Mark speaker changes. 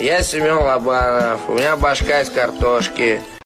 Speaker 1: Я Семен Лобанов, у меня башка из картошки.